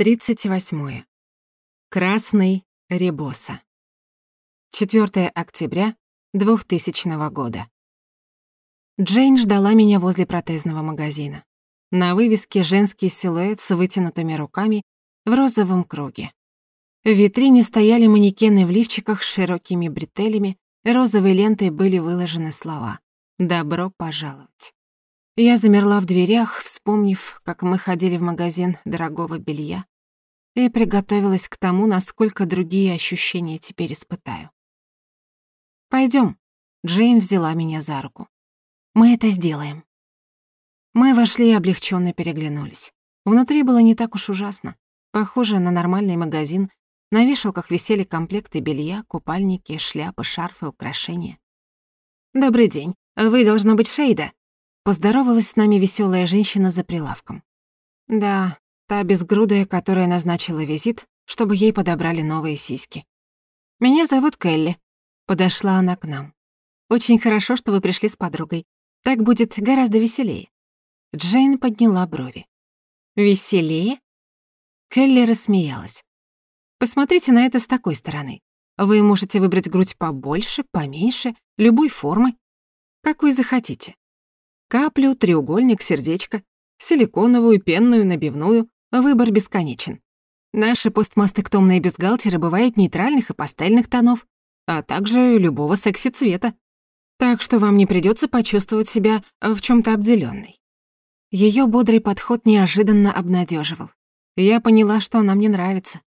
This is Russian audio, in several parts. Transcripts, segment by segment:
38. Красный Ребоса. 4 октября 2000 года. Джейн ждала меня возле протезного магазина. На вывеске женский силуэт с вытянутыми руками в розовом круге. В витрине стояли манекены в лифчиках с широкими бретелями, розовой лентой были выложены слова «Добро пожаловать». Я замерла в дверях, вспомнив, как мы ходили в магазин дорогого белья, и приготовилась к тому, насколько другие ощущения теперь испытаю. Пойдем. Джейн взяла меня за руку. «Мы это сделаем». Мы вошли и облегченно переглянулись. Внутри было не так уж ужасно. Похоже на нормальный магазин. На вешалках висели комплекты белья, купальники, шляпы, шарфы, украшения. «Добрый день. Вы, должно быть, Шейда?» Поздоровалась с нами веселая женщина за прилавком. Да, Та безгрудая, которая назначила визит, чтобы ей подобрали новые сиськи. «Меня зовут Келли», — подошла она к нам. «Очень хорошо, что вы пришли с подругой. Так будет гораздо веселее». Джейн подняла брови. «Веселее?» Келли рассмеялась. «Посмотрите на это с такой стороны. Вы можете выбрать грудь побольше, поменьше, любой формы, какой захотите. Каплю, треугольник, сердечко, силиконовую, пенную, набивную, Выбор бесконечен. Наши постмастектомные бюстгальтеры бывают нейтральных и пастельных тонов, а также любого секси-цвета. Так что вам не придётся почувствовать себя в чём-то обделённой. Её бодрый подход неожиданно обнадёживал. Я поняла, что она мне нравится.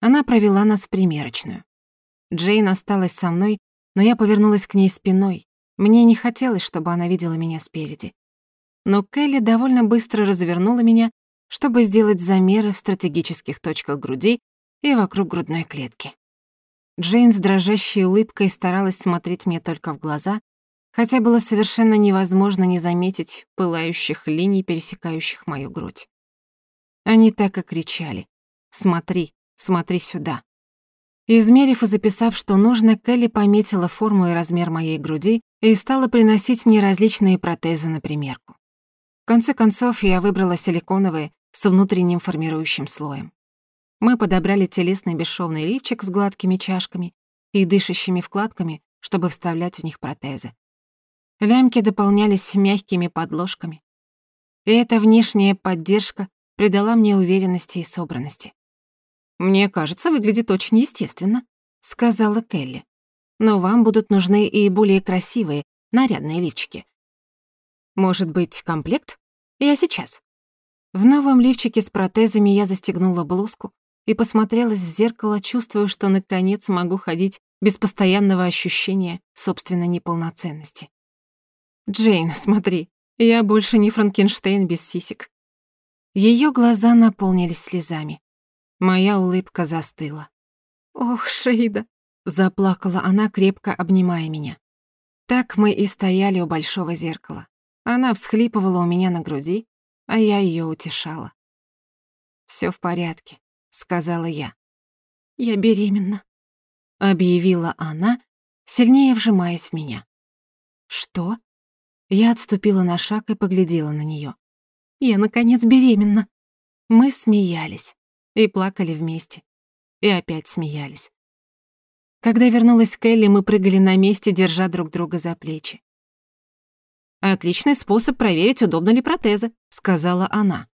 Она провела нас в примерочную. Джейн осталась со мной, но я повернулась к ней спиной. Мне не хотелось, чтобы она видела меня спереди. Но Келли довольно быстро развернула меня чтобы сделать замеры в стратегических точках груди и вокруг грудной клетки. Джейн с дрожащей улыбкой старалась смотреть мне только в глаза, хотя было совершенно невозможно не заметить пылающих линий, пересекающих мою грудь. Они так и кричали «Смотри, смотри сюда». Измерив и записав, что нужно, Келли пометила форму и размер моей груди и стала приносить мне различные протезы на примерку. В конце концов, я выбрала силиконовые, с внутренним формирующим слоем. Мы подобрали телесный бесшовный лифчик с гладкими чашками и дышащими вкладками, чтобы вставлять в них протезы. Лямки дополнялись мягкими подложками. И эта внешняя поддержка придала мне уверенности и собранности. «Мне кажется, выглядит очень естественно», — сказала Келли. «Но вам будут нужны и более красивые, нарядные лифчики. Может быть, комплект? Я сейчас». В новом лифчике с протезами я застегнула блузку и посмотрелась в зеркало, чувствуя, что наконец могу ходить без постоянного ощущения собственной неполноценности. «Джейн, смотри, я больше не Франкенштейн без сисек». Её глаза наполнились слезами. Моя улыбка застыла. «Ох, Шейда!» — заплакала она, крепко обнимая меня. Так мы и стояли у большого зеркала. Она всхлипывала у меня на груди, а я ее утешала. Все в порядке», — сказала я. «Я беременна», — объявила она, сильнее вжимаясь в меня. «Что?» Я отступила на шаг и поглядела на нее. «Я, наконец, беременна». Мы смеялись и плакали вместе. И опять смеялись. Когда вернулась Келли, мы прыгали на месте, держа друг друга за плечи. «Отличный способ проверить, удобно ли протезы», — сказала она.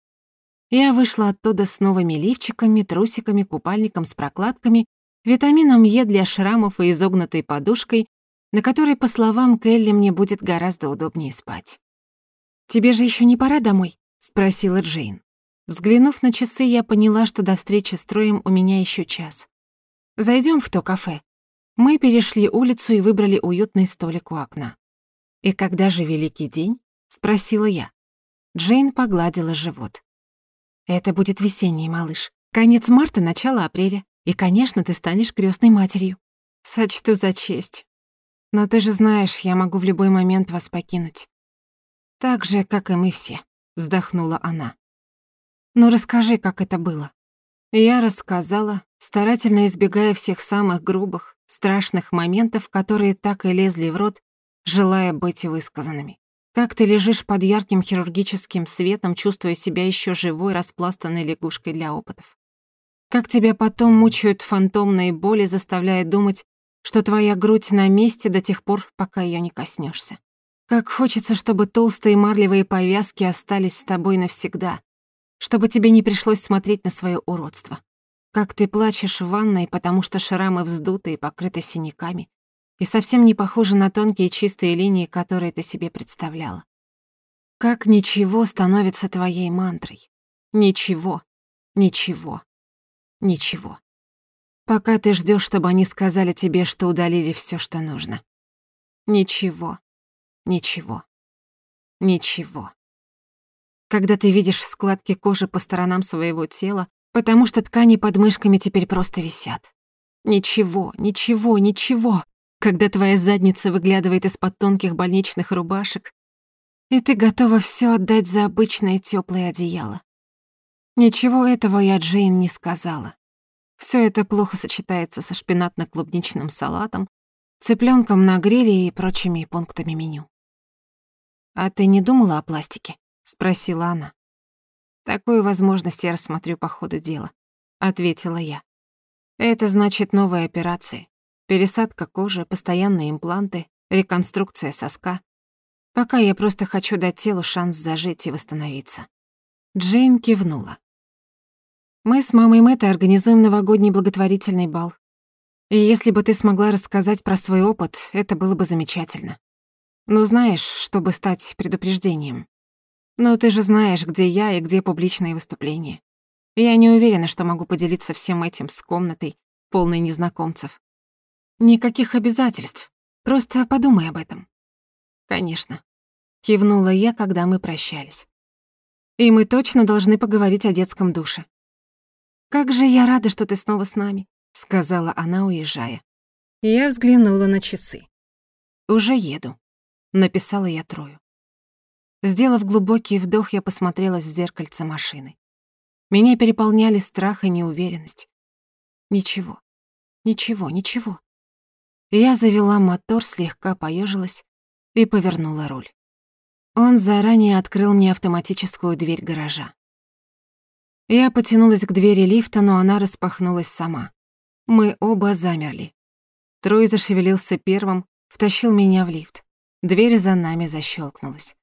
Я вышла оттуда с новыми лифчиками, трусиками, купальником с прокладками, витамином Е для шрамов и изогнутой подушкой, на которой, по словам Келли, мне будет гораздо удобнее спать. «Тебе же еще не пора домой?» — спросила Джейн. Взглянув на часы, я поняла, что до встречи с Троем у меня еще час. Зайдем в то кафе». Мы перешли улицу и выбрали уютный столик у окна. «И когда же Великий день?» — спросила я. Джейн погладила живот. «Это будет весенний, малыш. Конец марта, начало апреля. И, конечно, ты станешь крестной матерью. Сочту за честь. Но ты же знаешь, я могу в любой момент вас покинуть. Так же, как и мы все», — вздохнула она. «Ну расскажи, как это было». Я рассказала, старательно избегая всех самых грубых, страшных моментов, которые так и лезли в рот, желая быть высказанными. Как ты лежишь под ярким хирургическим светом, чувствуя себя еще живой, распластанной лягушкой для опытов. Как тебя потом мучают фантомные боли, заставляя думать, что твоя грудь на месте до тех пор, пока её не коснешься. Как хочется, чтобы толстые марлевые повязки остались с тобой навсегда, чтобы тебе не пришлось смотреть на своё уродство. Как ты плачешь в ванной, потому что шрамы вздуты и покрыты синяками, и совсем не похожи на тонкие чистые линии, которые ты себе представляла. Как ничего становится твоей мантрой. Ничего, ничего, ничего. Пока ты ждёшь, чтобы они сказали тебе, что удалили всё, что нужно. Ничего, ничего, ничего. Когда ты видишь складки кожи по сторонам своего тела, потому что ткани под мышками теперь просто висят. Ничего, ничего, ничего. Когда твоя задница выглядывает из-под тонких больничных рубашек, и ты готова всё отдать за обычное тёплое одеяло. Ничего этого я Джейн не сказала. Всё это плохо сочетается со шпинатно-клубничным салатом, цыплёнком на гриле и прочими пунктами меню. «А ты не думала о пластике?» — спросила она. Такую возможность я рассмотрю по ходу дела, ответила я. Это значит новые операции. Пересадка кожи, постоянные импланты, реконструкция соска. Пока я просто хочу дать телу шанс зажить и восстановиться. Джейн кивнула. Мы с мамой Мэтта организуем новогодний благотворительный бал. И если бы ты смогла рассказать про свой опыт, это было бы замечательно. Ну, знаешь, чтобы стать предупреждением. Но ты же знаешь, где я и где публичные выступления. Я не уверена, что могу поделиться всем этим с комнатой, полной незнакомцев. Никаких обязательств. Просто подумай об этом. Конечно. Кивнула я, когда мы прощались. И мы точно должны поговорить о детском душе. «Как же я рада, что ты снова с нами», — сказала она, уезжая. Я взглянула на часы. «Уже еду», — написала я Трою. Сделав глубокий вдох, я посмотрелась в зеркальце машины. Меня переполняли страх и неуверенность. Ничего, ничего, ничего. Я завела мотор, слегка поежилась и повернула руль. Он заранее открыл мне автоматическую дверь гаража. Я потянулась к двери лифта, но она распахнулась сама. Мы оба замерли. Трой зашевелился первым, втащил меня в лифт. Дверь за нами защелкнулась.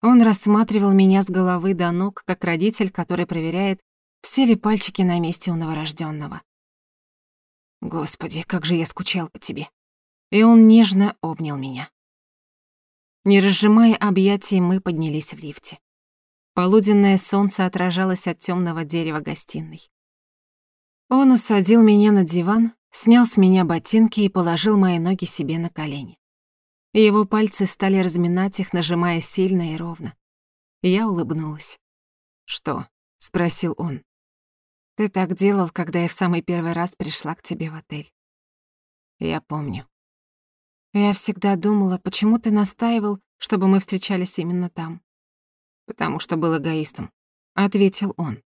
Он рассматривал меня с головы до ног, как родитель, который проверяет, все ли пальчики на месте у новорожденного. Господи, как же я скучал по тебе. И он нежно обнял меня. Не разжимая объятий, мы поднялись в лифте. Полуденное солнце отражалось от темного дерева гостиной. Он усадил меня на диван, снял с меня ботинки и положил мои ноги себе на колени. Его пальцы стали разминать их, нажимая сильно и ровно. Я улыбнулась. «Что?» — спросил он. «Ты так делал, когда я в самый первый раз пришла к тебе в отель». «Я помню». «Я всегда думала, почему ты настаивал, чтобы мы встречались именно там?» «Потому что был эгоистом», — ответил он.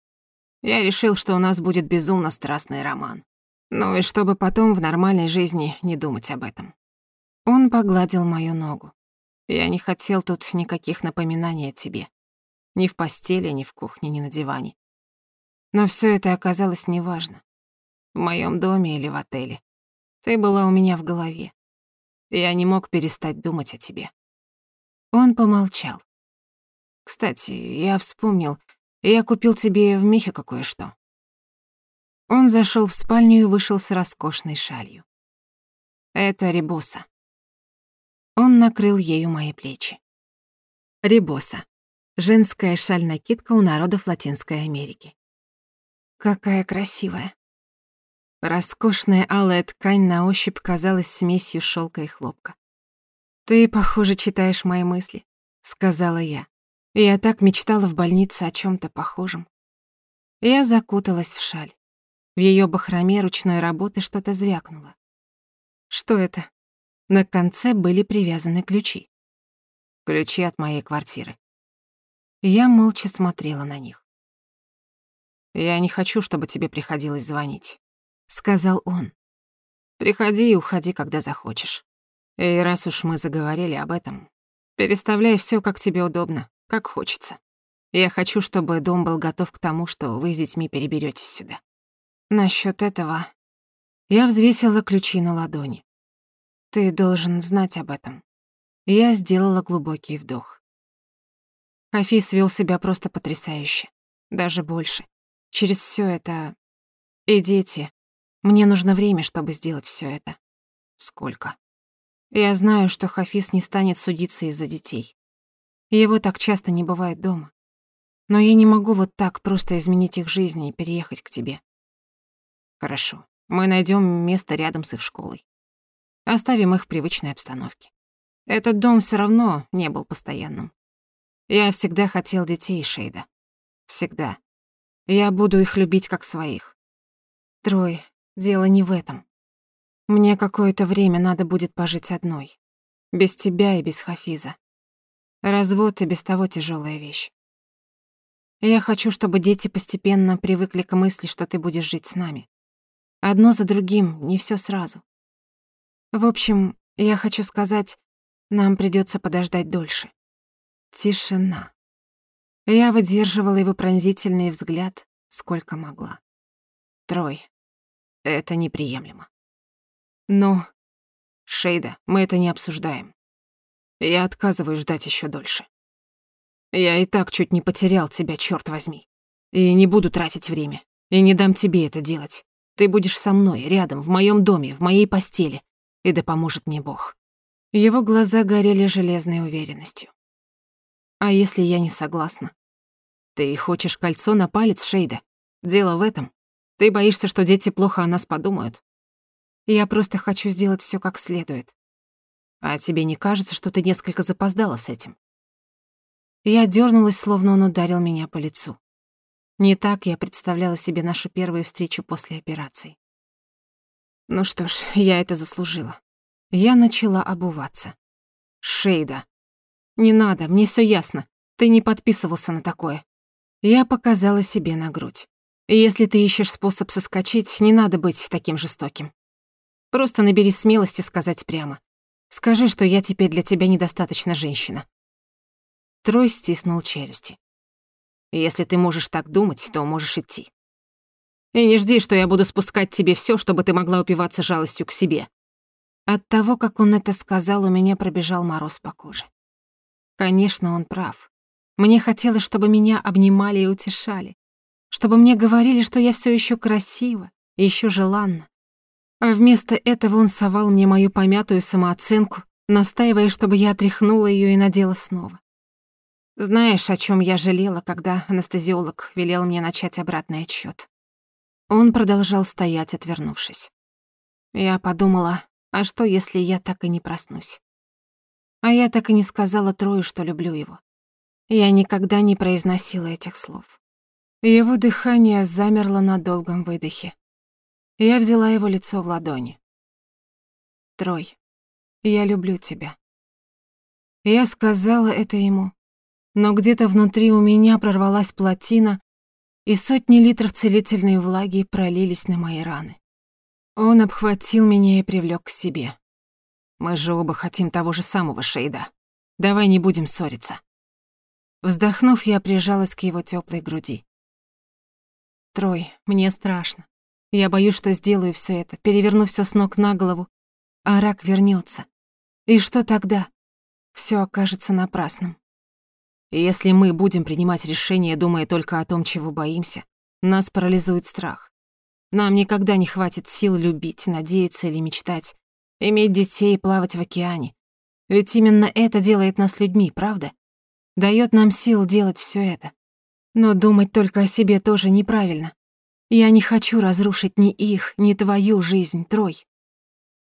«Я решил, что у нас будет безумно страстный роман. Ну и чтобы потом в нормальной жизни не думать об этом». Он погладил мою ногу. Я не хотел тут никаких напоминаний о тебе. Ни в постели, ни в кухне, ни на диване. Но всё это оказалось неважно. В моём доме или в отеле. Ты была у меня в голове. Я не мог перестать думать о тебе. Он помолчал. Кстати, я вспомнил, я купил тебе в Мехико кое-что. Он зашёл в спальню и вышел с роскошной шалью. Это ребуса. Он накрыл ею мои плечи. Ребоса. Женская шаль-накидка у народов Латинской Америки. Какая красивая. Роскошная алая ткань на ощупь казалась смесью шелка и хлопка. «Ты, похоже, читаешь мои мысли», — сказала я. Я так мечтала в больнице о чем то похожем. Я закуталась в шаль. В ее бахроме ручной работы что-то звякнуло. «Что это?» На конце были привязаны ключи. Ключи от моей квартиры. Я молча смотрела на них. «Я не хочу, чтобы тебе приходилось звонить», — сказал он. «Приходи и уходи, когда захочешь. И раз уж мы заговорили об этом, переставляй всё, как тебе удобно, как хочется. Я хочу, чтобы дом был готов к тому, что вы с детьми переберётесь сюда. Насчёт этого я взвесила ключи на ладони. Ты должен знать об этом. Я сделала глубокий вдох. Хафиз вел себя просто потрясающе. Даже больше. Через все это... И дети. Мне нужно время, чтобы сделать все это. Сколько? Я знаю, что Хафиз не станет судиться из-за детей. Его так часто не бывает дома. Но я не могу вот так просто изменить их жизни и переехать к тебе. Хорошо. Мы найдем место рядом с их школой. Оставим их в привычной обстановке. Этот дом все равно не был постоянным. Я всегда хотел детей Шейда. Всегда. Я буду их любить как своих. Трой, дело не в этом. Мне какое-то время надо будет пожить одной. Без тебя и без Хафиза. Развод и без того тяжелая вещь. Я хочу, чтобы дети постепенно привыкли к мысли, что ты будешь жить с нами. Одно за другим, не все сразу. В общем, я хочу сказать, нам придется подождать дольше. Тишина. Я выдерживала его пронзительный взгляд, сколько могла. Трой, это неприемлемо. Но, Шейда, мы это не обсуждаем. Я отказываюсь ждать еще дольше. Я и так чуть не потерял тебя, черт возьми. И не буду тратить время. И не дам тебе это делать. Ты будешь со мной, рядом, в моем доме, в моей постели. И да поможет мне Бог. Его глаза горели железной уверенностью. А если я не согласна? Ты хочешь кольцо на палец, Шейда? Дело в этом. Ты боишься, что дети плохо о нас подумают. Я просто хочу сделать всё как следует. А тебе не кажется, что ты несколько запоздала с этим? Я дернулась, словно он ударил меня по лицу. Не так я представляла себе нашу первую встречу после операции. Ну что ж, я это заслужила. Я начала обуваться. Шейда. Не надо, мне все ясно. Ты не подписывался на такое. Я показала себе на грудь. Если ты ищешь способ соскочить, не надо быть таким жестоким. Просто набери смелости сказать прямо. Скажи, что я теперь для тебя недостаточно женщина. Трой стиснул челюсти. «Если ты можешь так думать, то можешь идти. И не жди, что я буду спускать тебе все, чтобы ты могла упиваться жалостью к себе». От того, как он это сказал, у меня пробежал мороз по коже. Конечно, он прав. Мне хотелось, чтобы меня обнимали и утешали, чтобы мне говорили, что я все еще красива и еще желанна. А вместо этого он совал мне мою помятую самооценку, настаивая, чтобы я отряхнула ее и надела снова. Знаешь, о чем я жалела, когда анестезиолог велел мне начать обратный отсчет? Он продолжал стоять, отвернувшись. Я подумала, а что, если я так и не проснусь? А я так и не сказала Трою, что люблю его. Я никогда не произносила этих слов. Его дыхание замерло на долгом выдохе. Я взяла его лицо в ладони. Трой, я люблю тебя. Я сказала это ему, но где-то внутри у меня прорвалась плотина, и сотни литров целительной влаги пролились на мои раны. Он обхватил меня и привлёк к себе. Мы же оба хотим того же самого, Шейда. Давай не будем ссориться. Вздохнув, я прижалась к его тёплой груди. Трой, мне страшно. Я боюсь, что сделаю всё это, переверну всё с ног на голову, а рак вернётся. И что тогда? Всё окажется напрасным. Если мы будем принимать решения, думая только о том, чего боимся, нас парализует страх. Нам никогда не хватит сил любить, надеяться или мечтать, иметь детей и плавать в океане. Ведь именно это делает нас людьми, правда? Даёт нам сил делать всё это. Но думать только о себе тоже неправильно. Я не хочу разрушить ни их, ни твою жизнь, Трой.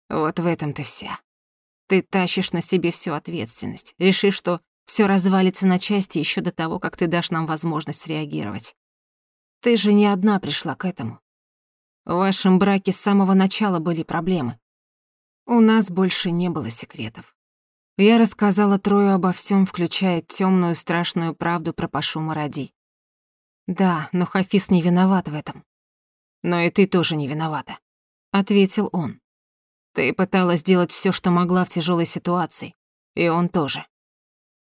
Вот в этом ты вся. Ты тащишь на себе всю ответственность, решив, что все развалится на части еще до того, как ты дашь нам возможность реагировать. Ты же не одна пришла к этому. В вашем браке с самого начала были проблемы. У нас больше не было секретов. Я рассказала Трою обо всем, включая темную страшную правду про Пашу Маради. Да, но Хафиз не виноват в этом. Но и ты тоже не виновата, ответил он. Ты пыталась сделать все, что могла в тяжелой ситуации, и он тоже.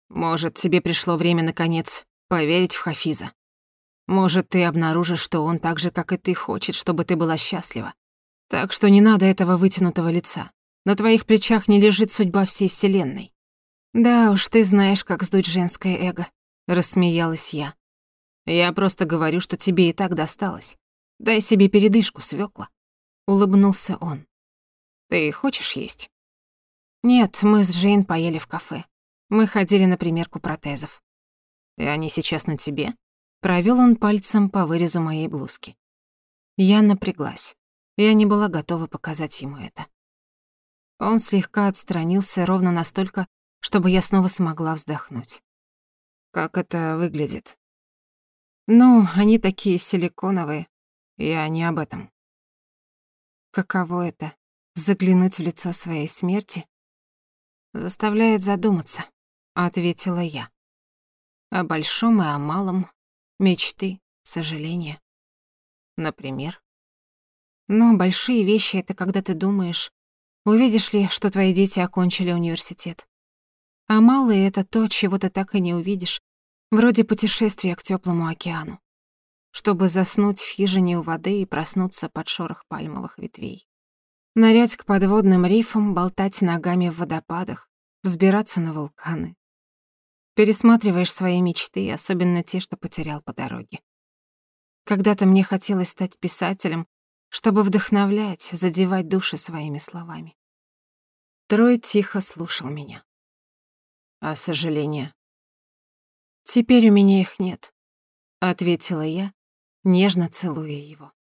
Может, тебе пришло время, наконец, поверить в Хафиза. Может, ты обнаружишь, что он так же, как и ты, хочет, чтобы ты была счастлива. Так что не надо этого вытянутого лица. На твоих плечах не лежит судьба всей Вселенной. Да уж, ты знаешь, как сдуть женское эго, рассмеялась я. Я просто говорю, что тебе и так досталось. Дай себе передышку, свёкла. Улыбнулся он. Ты хочешь есть? Нет, мы с Джейн поели в кафе. Мы ходили на примерку протезов. И они сейчас на тебе? Провёл он пальцем по вырезу моей блузки. Я напряглась. Я не была готова показать ему это. Он слегка отстранился ровно настолько, чтобы я снова смогла вздохнуть. Как это выглядит? Ну, они такие силиконовые. Я не об этом. Каково это — заглянуть в лицо своей смерти? Заставляет задуматься, — ответила я. О большом и о малом, мечты, сожаления. Например? Но большие вещи — это когда ты думаешь, увидишь ли, что твои дети окончили университет. А малые — это то, чего ты так и не увидишь, вроде путешествия к теплому океану, чтобы заснуть в хижине у воды и проснуться под шорох пальмовых ветвей. Нырять к подводным рифам, болтать ногами в водопадах, взбираться на вулканы. Пересматриваешь свои мечты, особенно те, что потерял по дороге. Когда-то мне хотелось стать писателем, чтобы вдохновлять, задевать души своими словами. Трой тихо слушал меня. А сожаления? Теперь у меня их нет, ответила я, нежно целуя его.